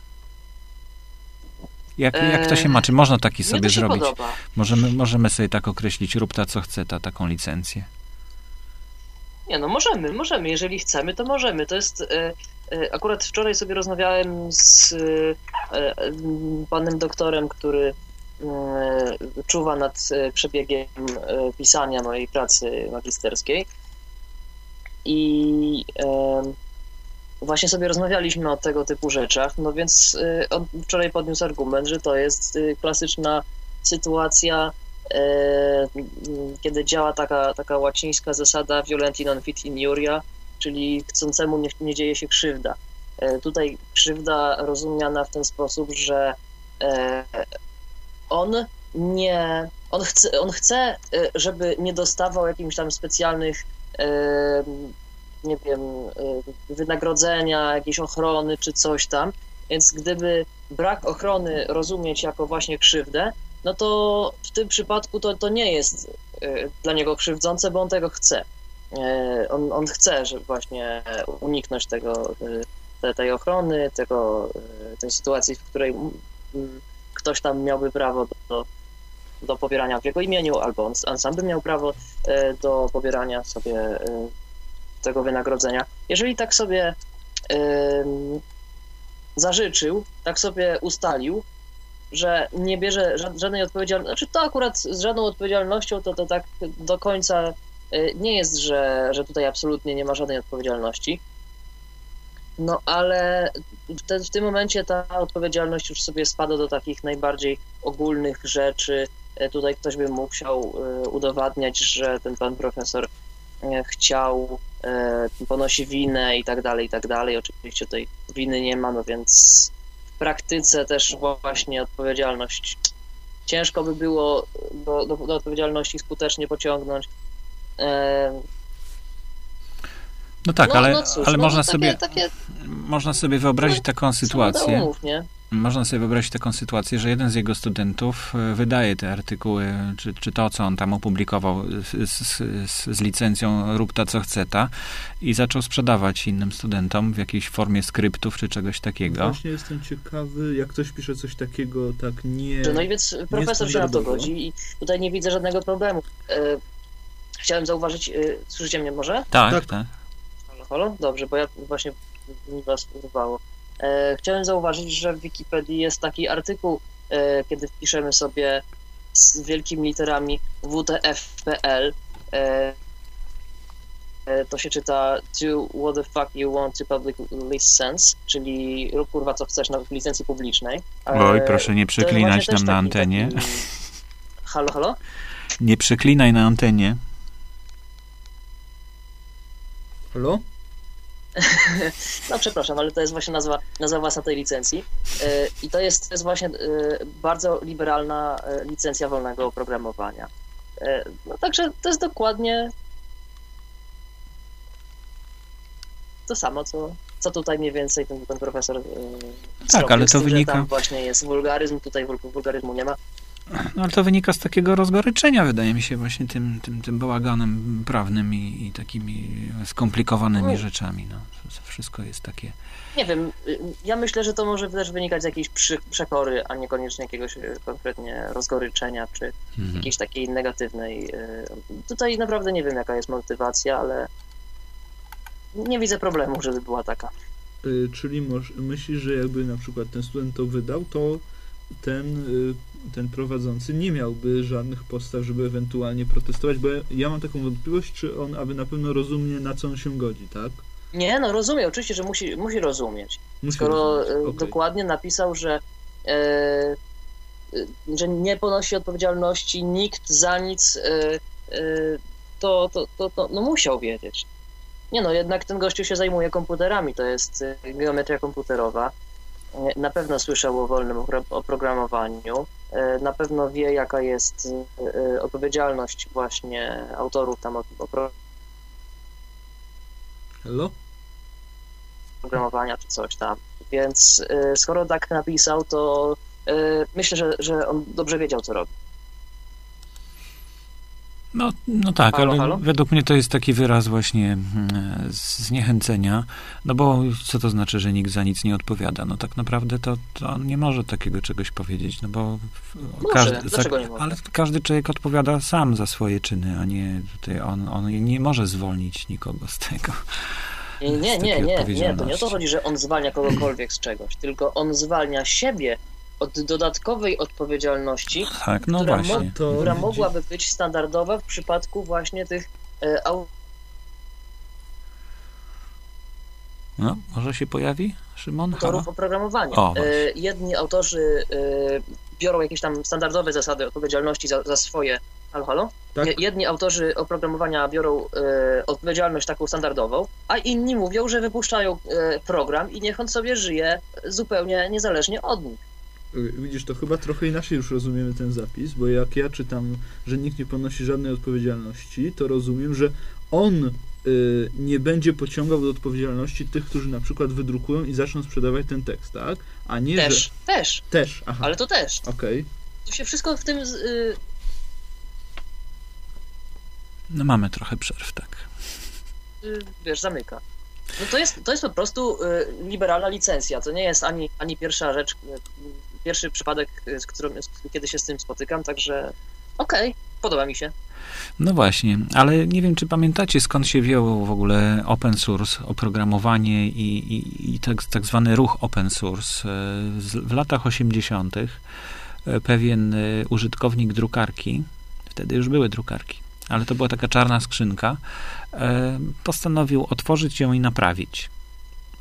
Jak, jak to się ma? Czy można taki sobie zrobić? Możemy, możemy sobie tak określić, rób ta co chce, ta taką licencję. Nie, no możemy, możemy. Jeżeli chcemy, to możemy. To jest. E, e, akurat wczoraj sobie rozmawiałem z e, panem doktorem, który czuwa nad przebiegiem pisania mojej pracy magisterskiej. I właśnie sobie rozmawialiśmy o tego typu rzeczach, no więc y, on wczoraj podniósł argument, że to jest y, klasyczna sytuacja, y, kiedy działa taka, taka łacińska zasada violentin non fit in iuria, czyli chcącemu nie, nie dzieje się krzywda. Tutaj krzywda rozumiana w ten sposób, że on nie, on chce, on chce, żeby nie dostawał jakichś tam specjalnych, nie wiem, wynagrodzenia, jakiejś ochrony czy coś tam, więc gdyby brak ochrony rozumieć jako właśnie krzywdę, no to w tym przypadku to, to nie jest dla niego krzywdzące, bo on tego chce. On, on chce, żeby właśnie uniknąć tego te, tej ochrony, tego, tej sytuacji, w której ktoś tam miałby prawo do, do pobierania w jego imieniu, albo on, on sam by miał prawo do pobierania sobie tego wynagrodzenia. Jeżeli tak sobie zażyczył, tak sobie ustalił, że nie bierze żadnej odpowiedzialności, znaczy to akurat z żadną odpowiedzialnością to, to tak do końca nie jest, że, że tutaj absolutnie nie ma żadnej odpowiedzialności, no ale w, w tym momencie ta odpowiedzialność już sobie spada do takich najbardziej ogólnych rzeczy. E, tutaj ktoś by musiał e, udowadniać, że ten pan profesor chciał, ponosi winę i tak dalej, i tak dalej. Oczywiście tej winy nie ma, no więc w praktyce też właśnie odpowiedzialność ciężko by było do, do, do odpowiedzialności skutecznie pociągnąć. No tak, no, ale, no cóż, ale no można, takie, sobie, takie... można sobie wyobrazić no, taką sytuację. Umów, można sobie wyobrazić taką sytuację, że jeden z jego studentów e, wydaje te artykuły, czy, czy to, co on tam opublikował z, z, z, licencją rób ta, co chce ta i zaczął sprzedawać innym studentom w jakiejś formie skryptów, czy czegoś takiego. Właśnie jestem ciekawy, jak ktoś pisze coś takiego tak nie No i więc profesor się na to godzi i tutaj nie widzę żadnego problemu. E, chciałem zauważyć, e, słyszycie mnie może? Tak, tak. tak. Halo? Dobrze, bo ja właśnie mi was urwało. E, chciałem zauważyć, że w Wikipedii jest taki artykuł, e, kiedy wpiszemy sobie z wielkimi literami WTF.pl e, to się czyta do what the fuck you want to public license, czyli rób kurwa co chcesz na licencji publicznej. Oj, proszę nie przeklinać nam na antenie. Taki... Halo, halo? Nie przeklinaj na antenie. Halo? no przepraszam, ale to jest właśnie nazwa, nazwa własna tej licencji. E, I to jest, to jest właśnie e, bardzo liberalna e, licencja wolnego oprogramowania. No także to jest dokładnie to samo, co, co tutaj mniej więcej ten, ten profesor Tak, ale to wynika... Tam właśnie jest wulgaryzm, tutaj wulgaryzmu nie ma. No ale to wynika z takiego rozgoryczenia, wydaje mi się, właśnie tym, tym, tym bałaganem prawnym i, i takimi skomplikowanymi no. rzeczami. No, wszystko jest takie... Nie wiem, ja myślę, że to może też wynikać z jakiejś przy, przekory, a niekoniecznie jakiegoś e, konkretnie rozgoryczenia, czy mhm. jakiejś takiej negatywnej... E, tutaj naprawdę nie wiem, jaka jest motywacja, ale nie widzę problemu, żeby była taka. E, czyli myślisz, że jakby na przykład ten student to wydał, to ten, y, ten prowadzący nie miałby żadnych postaw, żeby ewentualnie protestować, bo ja mam taką wątpliwość, czy on aby na pewno rozumie, na co on się godzi, tak? Nie, no rozumie, oczywiście, że musi, musi rozumieć. Musi Skoro rozumieć. Y, okay. dokładnie napisał, że, e, że nie ponosi odpowiedzialności nikt za nic, e, to, to, to, to no musiał wiedzieć. Nie no, jednak ten gościu się zajmuje komputerami, to jest geometria komputerowa na pewno słyszał o wolnym oprogramowaniu, e, na pewno wie, jaka jest e, odpowiedzialność właśnie autorów tam oprogramowania czy coś tam. Więc e, skoro tak napisał, to myślę, że, że on dobrze wiedział, co robi. No, no tak, halo, ale halo? według mnie to jest taki wyraz właśnie mm, zniechęcenia, no bo co to znaczy, że nikt za nic nie odpowiada? No tak naprawdę to, to on nie może takiego czegoś powiedzieć, no bo może, każdy, za, nie może? ale każdy człowiek odpowiada sam za swoje czyny, a nie tutaj on, on nie może zwolnić nikogo z tego. Nie, nie, nie, nie, nie, to nie o to chodzi, że on zwalnia kogokolwiek z czegoś, tylko on zwalnia siebie od dodatkowej odpowiedzialności, tak, no która, mo która mogłaby być standardowa w przypadku właśnie tych e, No, może się pojawi, Szymon? Autorów Halo? oprogramowania. O, e, jedni autorzy e, biorą jakieś tam standardowe zasady odpowiedzialności za, za swoje Halo, halo? Tak? Je- Jedni autorzy oprogramowania biorą e, odpowiedzialność taką standardową, a inni mówią, że wypuszczają e, program i niech on sobie żyje zupełnie niezależnie od nich. Widzisz, to chyba trochę inaczej już rozumiemy ten zapis, bo jak ja czytam, że nikt nie ponosi żadnej odpowiedzialności, to rozumiem, że on y, nie będzie pociągał do odpowiedzialności tych, którzy na przykład wydrukują i zaczną sprzedawać ten tekst, tak? A nie, Też, że... też, Też, aha, ale to też. okej. To się wszystko w tym, z- y, No mamy trochę przerw, tak. y, wiesz, zamyka. No to jest, to jest po prostu y, liberalna licencja. To nie jest ani, ani pierwsza rzecz, y, pierwszy przypadek, z którym, kiedy się z tym spotykam, także okej, podoba mi się. No właśnie, ale nie wiem, czy pamiętacie, skąd się wziął w ogóle open source, oprogramowanie i, i, i tak, tak zwany ruch open source. E, W latach 80. pewien e, użytkownik drukarki, wtedy już były drukarki, ale to była taka czarna skrzynka, e, postanowił otworzyć ją i naprawić.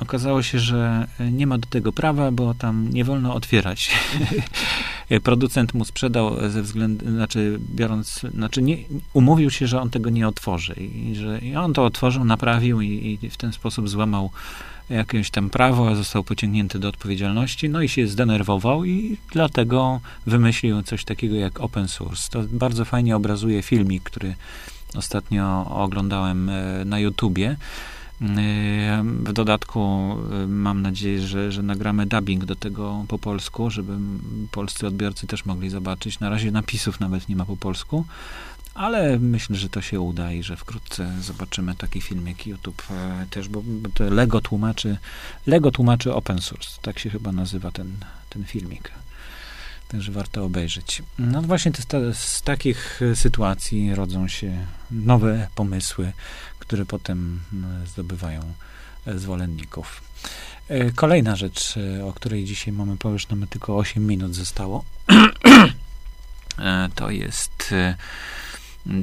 Okazało się, że nie ma do tego prawa, bo tam nie wolno otwierać. Producent mu sprzedał ze względu, znaczy biorąc, znaczy nie, umówił się, że on tego nie otworzy i że i on to otworzył, naprawił i, i w ten sposób złamał jakieś tam prawo, a został pociągnięty do odpowiedzialności, no i się zdenerwował i dlatego wymyślił coś takiego jak open source. To bardzo fajnie obrazuje filmik, który ostatnio oglądałem e, na YouTubie. W dodatku e, mam nadzieję, że, że nagramy dubbing do tego po polsku, żeby polscy odbiorcy też mogli zobaczyć. Na razie napisów nawet nie ma po polsku, ale myślę, że to się uda i że wkrótce zobaczymy taki filmik YouTube e, też, bo Lego tłumaczy, Lego tłumaczy open source. Tak się chyba nazywa ten, ten filmik. Także warto obejrzeć. No właśnie z takich e, sytuacji rodzą się nowe pomysły, które potem m, zdobywają e, zwolenników. E, Kolejna rzecz, e, o której dzisiaj mamy, bo nam tylko 8 minut zostało, to jest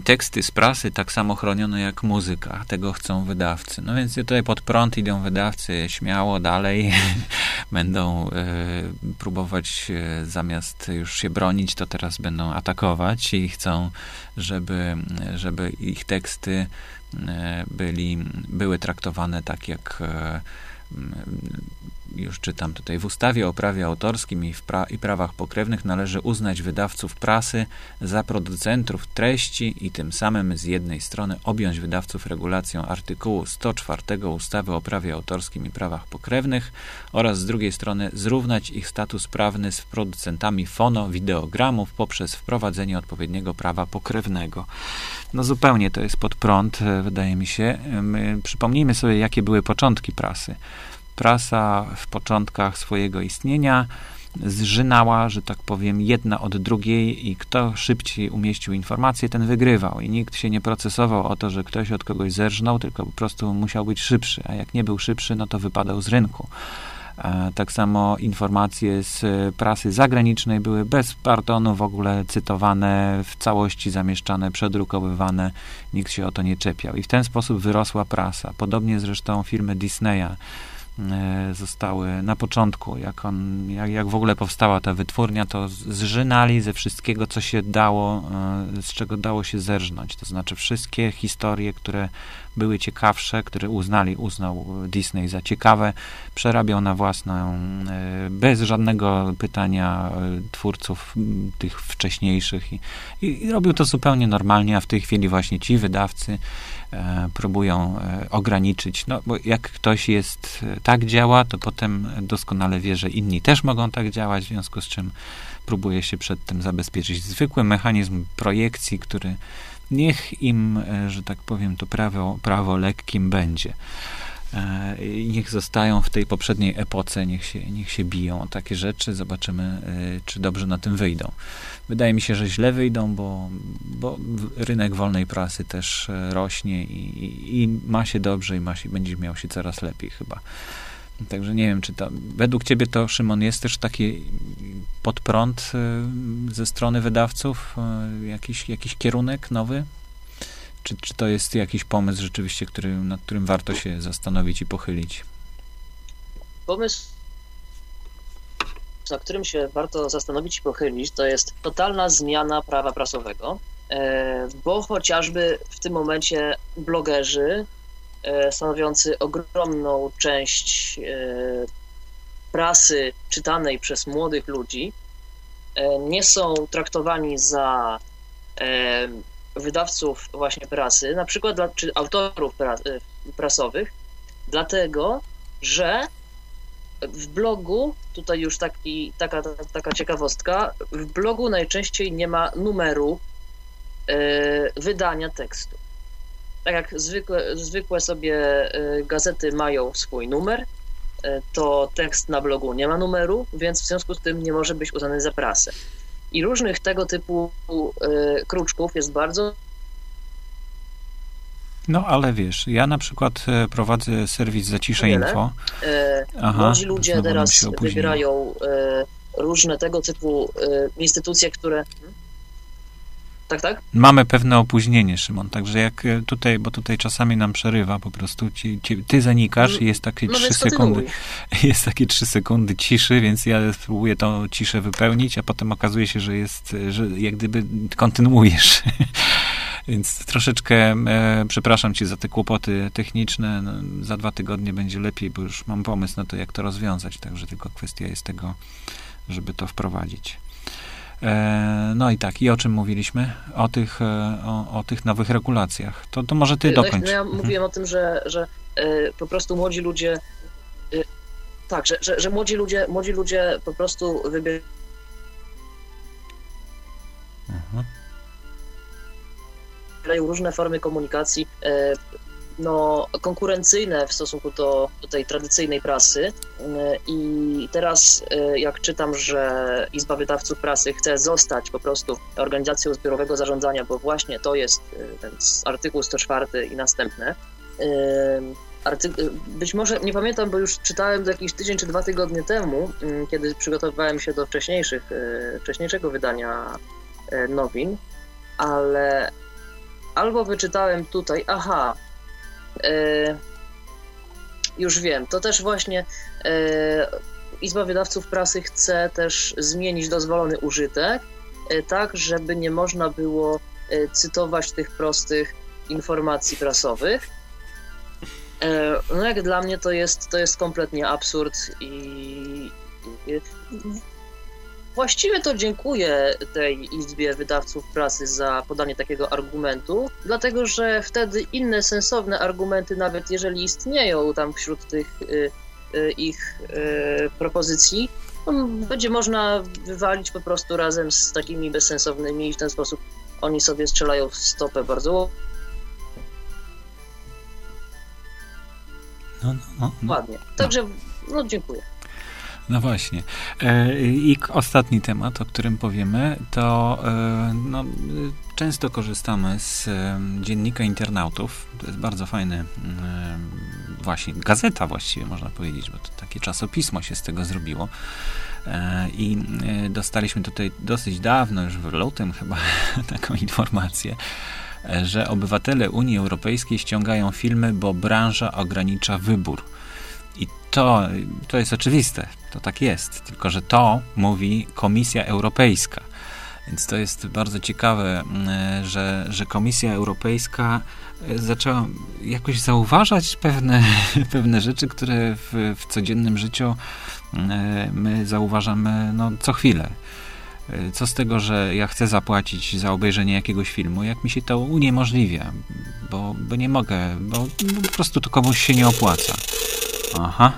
teksty z prasy tak samo chronione jak muzyka. Tego chcą wydawcy. No więc tutaj pod prąd idą wydawcy śmiało dalej. będą próbować zamiast już się bronić, to teraz będą atakować i chcą, żeby, żeby ich teksty byli, były traktowane tak jak e, już czytam tutaj, w ustawie o prawie autorskim i, w pra- i prawach pokrewnych należy uznać wydawców prasy za producentów treści i tym samym z jednej strony objąć wydawców regulacją artykułu 104 ustawy o prawie autorskim i prawach pokrewnych oraz z drugiej strony zrównać ich status prawny z producentami fono-wideogramów poprzez wprowadzenie odpowiedniego prawa pokrewnego. No zupełnie to jest pod prąd, wydaje mi się. My, przypomnijmy sobie, jakie były początki prasy. Prasa w początkach swojego istnienia zżynała, że tak powiem, jedna od drugiej i kto szybciej umieścił informację, ten wygrywał. I nikt się nie procesował o to, że ktoś od kogoś zerżnął, tylko po prostu musiał być szybszy. A jak nie był szybszy, no to wypadał z rynku. E, Tak samo informacje z e, prasy zagranicznej były bez pardonu w ogóle cytowane, w całości zamieszczane, przedrukowywane. Nikt się o to nie czepiał. I w ten sposób wyrosła prasa. Podobnie zresztą firmy Disneya zostały na początku, jak, on, jak, jak w ogóle powstała ta wytwórnia, to zżynali ze wszystkiego, co się dało, e, z czego dało się zerżnąć. To znaczy wszystkie historie, które były ciekawsze, które uznali, uznał Disney za ciekawe, przerabiał na własną, e, bez żadnego pytania e, twórców tych wcześniejszych i, i, robił to zupełnie normalnie, a w tej chwili właśnie ci wydawcy e, próbują e, ograniczyć, no bo jak ktoś jest, e, tak działa, to potem doskonale wie, że inni też mogą tak działać, w związku z czym próbuje się przed tym zabezpieczyć. Zwykły mechanizm projekcji, który niech im, e, że tak powiem, to prawo, prawo lekkim będzie. E, Niech zostają w tej poprzedniej epoce, niech się, niech się biją o takie rzeczy, zobaczymy, e, czy dobrze na tym wyjdą. Wydaje mi się, że źle wyjdą, bo, bo rynek wolnej prasy też e, rośnie i, i, i ma się dobrze i ma się, będzie miał się coraz lepiej chyba. Także nie wiem, czy to według ciebie to, Szymon, jest też taki podprąd ze strony wydawców, jakiś, jakiś kierunek nowy? Czy, czy to jest jakiś pomysł rzeczywiście, który, nad którym warto się zastanowić i pochylić? Pomysł, na którym się warto zastanowić i pochylić, to jest totalna zmiana prawa prasowego. e, bo chociażby w tym momencie blogerzy e, stanowiący ogromną część e, prasy czytanej przez młodych ludzi nie są traktowani za wydawców właśnie prasy, na przykład dla, czy autorów prasowych, dlatego że w blogu, tutaj już taki, taka, taka ciekawostka, w blogu najczęściej nie ma numeru e, wydania tekstu. Tak jak zwykłe, zwykłe sobie e, gazety mają swój numer, to tekst na blogu nie ma numeru, więc w związku z tym nie może być uznany za prasę. I różnych tego typu kruczków jest bardzo no ale wiesz, ja na przykład e, prowadzę serwis Zacisze Wiele. Info. E, Aha, młodzi ludzie teraz wybierają e, różne tego typu instytucje, które... Tak, tak? Mamy pewne opóźnienie, Szymon, także jak tutaj, bo tutaj czasami nam przerywa po prostu, ci, ci, ty zanikasz i jest takie no, 3 sekundy, jest takie 3 sekundy ciszy, więc ja spróbuję tą ciszę wypełnić, a potem okazuje się, że jest, że jak gdyby kontynuujesz. Więc troszeczkę e, przepraszam cię za te kłopoty techniczne. No, za dwa tygodnie będzie lepiej, bo już mam pomysł na to, jak to rozwiązać. Także tylko kwestia jest tego, żeby to wprowadzić. E, no i tak, i o czym mówiliśmy? O tych, e, o, o tych nowych regulacjach. To, to może ty no, dokończ. No ja mhm. mówiłem o tym, że, że e, po prostu młodzi ludzie e, tak, że, że, że młodzi ludzie, młodzi ludzie po prostu wybierają mhm różne formy komunikacji e, no, konkurencyjne w stosunku do, do tej tradycyjnej prasy. E, I teraz, e, jak czytam, że Izba Wydawców Prasy chce zostać po prostu organizacją zbiorowego zarządzania, bo właśnie to jest ten artykuł 104 i następne. być może, nie pamiętam, bo już czytałem to jakiś tydzień czy dwa tygodnie temu, kiedy przygotowywałem się do wcześniejszych, wcześniejszego wydania nowin, ale albo wyczytałem tutaj, aha, już wiem, to też właśnie e, Izba Wydawców Prasy chce też zmienić dozwolony użytek, e, tak, żeby nie można było cytować tych prostych informacji prasowych. No jak dla mnie to jest, to jest kompletnie absurd i Właściwie to dziękuję tej Izbie Wydawców Prasy za podanie takiego argumentu, dlatego że wtedy inne sensowne argumenty, nawet jeżeli istnieją tam wśród tych y, y, ich y, propozycji, no, będzie można wywalić po prostu razem z takimi bezsensownymi i w ten sposób oni sobie strzelają w stopę bardzo no, no, no, no. ładnie. Także, no dziękuję. No właśnie. E, I ostatni temat, o którym powiemy, to e, no, często korzystamy z e, dziennika internautów. To jest bardzo fajny, właśnie gazeta właściwie można powiedzieć, bo to takie czasopismo się z tego zrobiło. I dostaliśmy tutaj dosyć dawno, już w lutym chyba, taką informację, że obywatele Unii Europejskiej ściągają filmy, bo branża ogranicza wybór. I to, to jest oczywiste, to tak jest, tylko że to mówi Komisja Europejska. Więc to jest bardzo ciekawe, że, że Komisja Europejska e, zaczęła jakoś zauważać pewne, pewne rzeczy, które w, w codziennym życiu my zauważamy no, co chwilę. E, co z tego, że ja chcę zapłacić za obejrzenie jakiegoś filmu, jak mi się to uniemożliwia, bo, bo nie mogę, bo, bo po prostu to komuś się nie opłaca. Aha.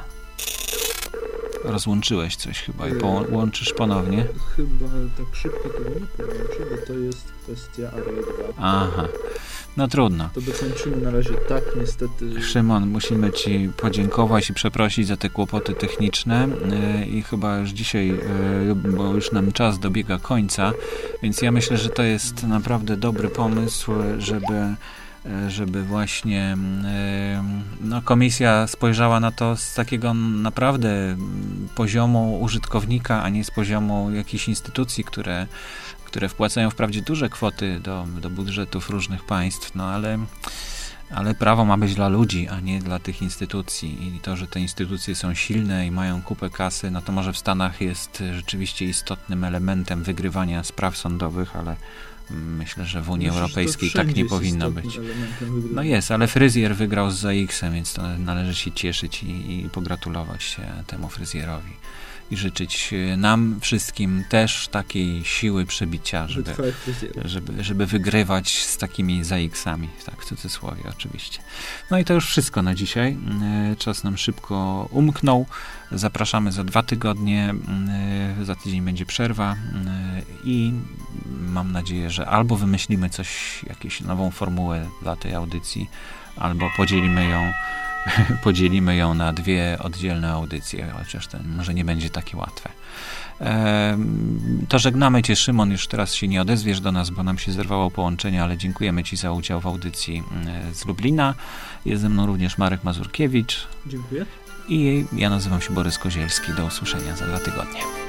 Rozłączyłeś coś chyba i połączysz ponownie. Chyba tak szybko tego nie połączę, bo to jest kwestia Array 2. Aha. No trudno. To dokończymy na razie tak, niestety. Szymon, musimy Ci podziękować i przeprosić za te kłopoty techniczne e, i chyba już dzisiaj, e, bo już nam czas dobiega końca, więc ja myślę, że to jest naprawdę dobry pomysł, żeby żeby właśnie mm, e, no, komisja spojrzała na to z takiego naprawdę mm, poziomu użytkownika, a nie z poziomu jakichś instytucji, które, które wpłacają wprawdzie duże kwoty do, do budżetów różnych państw, no ale, ale prawo ma być dla ludzi, a nie dla tych instytucji. I to, że te instytucje są silne i mają kupę kasy, no to może w Stanach jest rzeczywiście istotnym elementem wygrywania spraw sądowych, ale Myślę, że w Unii Myślę, Europejskiej tak nie powinno być. No jest, ale fryzjer wygrał z ZX-em, więc to należy się cieszyć i, i pogratulować się temu fryzjerowi. I życzyć e, nam wszystkim też takiej siły przebicia, żeby, fryzjerów. żeby, żeby wygrywać z takimi ZX-ami, tak w cudzysłowie oczywiście. No i to już wszystko na dzisiaj. E, Czas nam szybko umknął. Zapraszamy za dwa tygodnie. e, Za tydzień będzie przerwa i mam nadzieję, że albo wymyślimy coś, jakąś nową formułę dla tej audycji, albo podzielimy ją podzielimy ją na dwie oddzielne audycje, chociaż to może nie będzie takie łatwe. To żegnamy Cię, Szymon. Już teraz się nie odezwiesz do nas, bo nam się zerwało połączenie, ale dziękujemy Ci za udział w audycji mm, z Lublina. Jest ze mną również Marek Mazurkiewicz Dziękuję. i ja nazywam się Borys Kozielski. Do usłyszenia za dwa tygodnie.